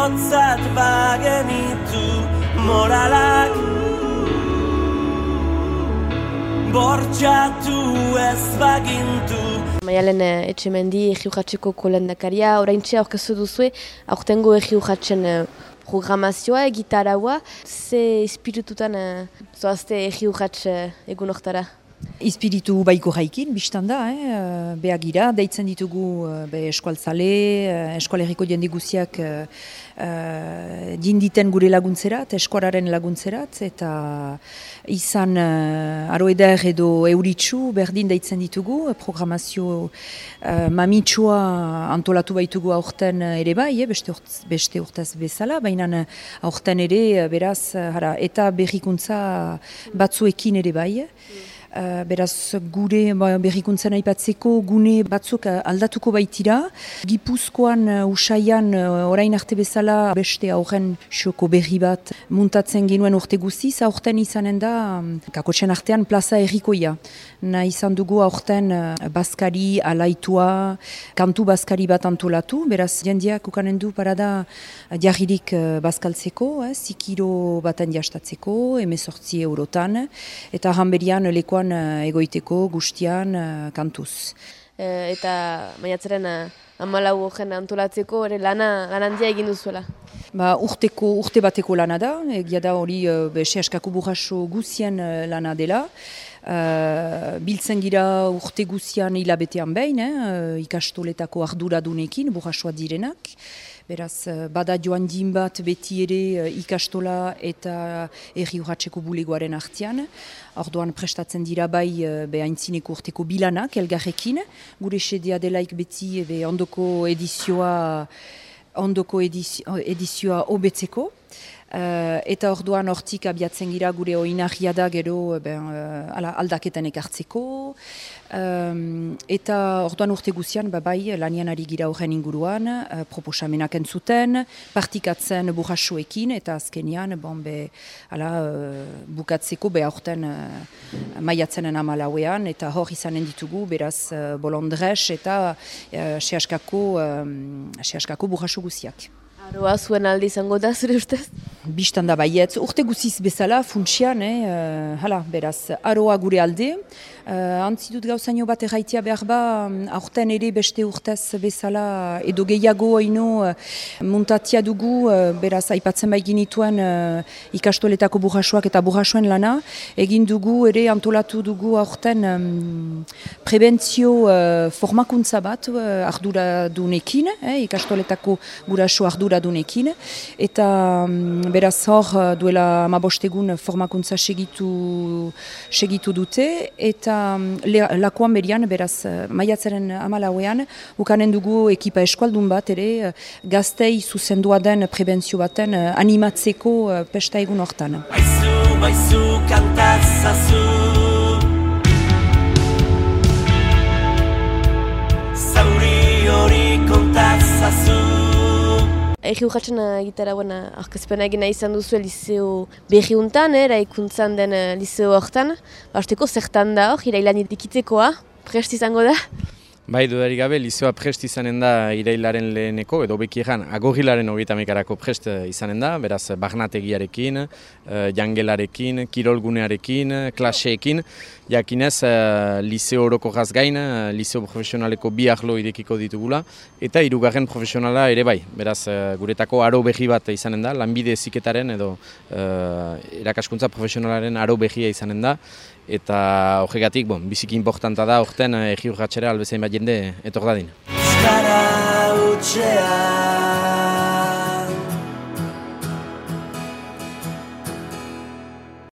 Denontzat bagenitu moralak Bortxatu ez bagintu Maialen eh, etxemendi egiujatzeko kolendakaria, orain txea orkezu duzue, aurtengo egiujatzen eh, programazioa, gitaraua, ze espiritutan eh, zoazte egiujatz eh, egun oktara? Espiritu baiko jaikin, biztan da, eh? behagira, deitzen ditugu be eskualtzale, eskualeriko jende guziak uh, dinditen gure laguntzerat, eskuararen laguntzerat, eta izan uh, aroeder edo euritsu berdin deitzen ditugu, programazio uh, mamitsua antolatu baitugu aurten ere bai, eh? beste, urt, beste urtaz bezala, baina aurten ere, beraz, hara, eta berrikuntza batzuekin ere bai. Uh, beraz gure ba, berrikuntzen aipatzeko gune batzuk uh, aldatuko baitira. Gipuzkoan uh, usaian orain arte bezala beste aurren xoko berri bat muntatzen genuen urte guziz, aurten izanen da um, kakotxen artean plaza errikoia. Na izan dugu aurten baskari alaitua, kantu baskari bat antolatu, beraz jendiak ukanen du parada diarririk uh, baskaltzeko, eh, zikiro baten jastatzeko, emezortzi eurotan, eta hanberian lekoa egoiteko guztian uh, kantuz. E, eta maiatzaren amalau horren antolatzeko ere lana lanandia egin duzuela? Ba, urteko, urte bateko lana da, egia da hori uh, sehaskako burraso guzien uh, lana dela. Uh, biltzen gira urte guzian hilabetean behin, eh, ikastoletako arduradunekin, burrasoa direnak. Beraz, bada joan din bat beti ere ikastola eta erri urratxeko bulegoaren artian. Orduan prestatzen dira bai eh, behaintzineko urteko bilanak elgarrekin. Gure sedea delaik beti be ondoko edizioa, ondoko edizioa obetzeko. Uh, eta orduan hortik abiatzen gira gure oinarria da gero ben, uh, ala, aldaketan ekartzeko. Um, eta orduan urte guzian, ba, bai, lanian ari gira horren inguruan, uh, proposamenak entzuten, partikatzen burrasuekin, eta azkenian, bon, be, ala, uh, bukatzeko, be, aurten uh, maiatzenen amalauean, eta hor izanen ditugu, beraz, uh, bolondres, eta uh, sehaskako, sehaskako burrasu guziak. Aroa zuen aldi izango da, zure ustez? Bistan da baietz, urte guziz bezala, funtsian, eh, uh, hala, beraz, aroa gure alde. Uh, antzidut gauzaino bat erraitia behar ba, aurten ere beste urtez bezala edo gehiago haino uh, muntatia dugu, uh, beraz, aipatzen bai ginituen uh, ikastoletako burrasuak eta burrasuen lana. Egin dugu ere antolatu dugu aurten um, prebentzio uh, formakuntza bat uh, arduradunekin, eh, ikastoletako burrasu arduradunekin. Eta um, beraz hor duela mabostegun formakuntza segitu, segitu dute, eta lakoan berian, beraz, eh, maiatzaren amalauean, ukanen dugu ekipa eskualdun bat ere, eh, gaztei zuzendua den prebentzio baten eh, animatzeko pesta egun hortan. Baizu, baizu, kantazazu Egi urratzen egitara buena arkezpena egina izan duzu liceo berriuntan, era ikuntzan den liceo hortan. Basteko zertan da hor, irailan idikitekoa, prest izango da? Bai, dudarik gabe, lizoa prest izanen da irailaren leheneko, edo beki egan, agorilaren hogeita mekarako prest izanen da, beraz, bagnategiarekin, uh, jangelarekin, kirolgunearekin, klaseekin, jakinez, uh, liceo horoko gain, uh, liceo profesionaleko bi ahlo irekiko ditugula, eta hirugarren profesionala ere bai, beraz, uh, guretako aro behi bat izanen da, lanbide eziketaren edo uh, erakaskuntza profesionalaren aro behia izanen da, eta horregatik, bon, biziki importanta da, orten egi urratxera albezain bat jende etor dadin. Euskara utxea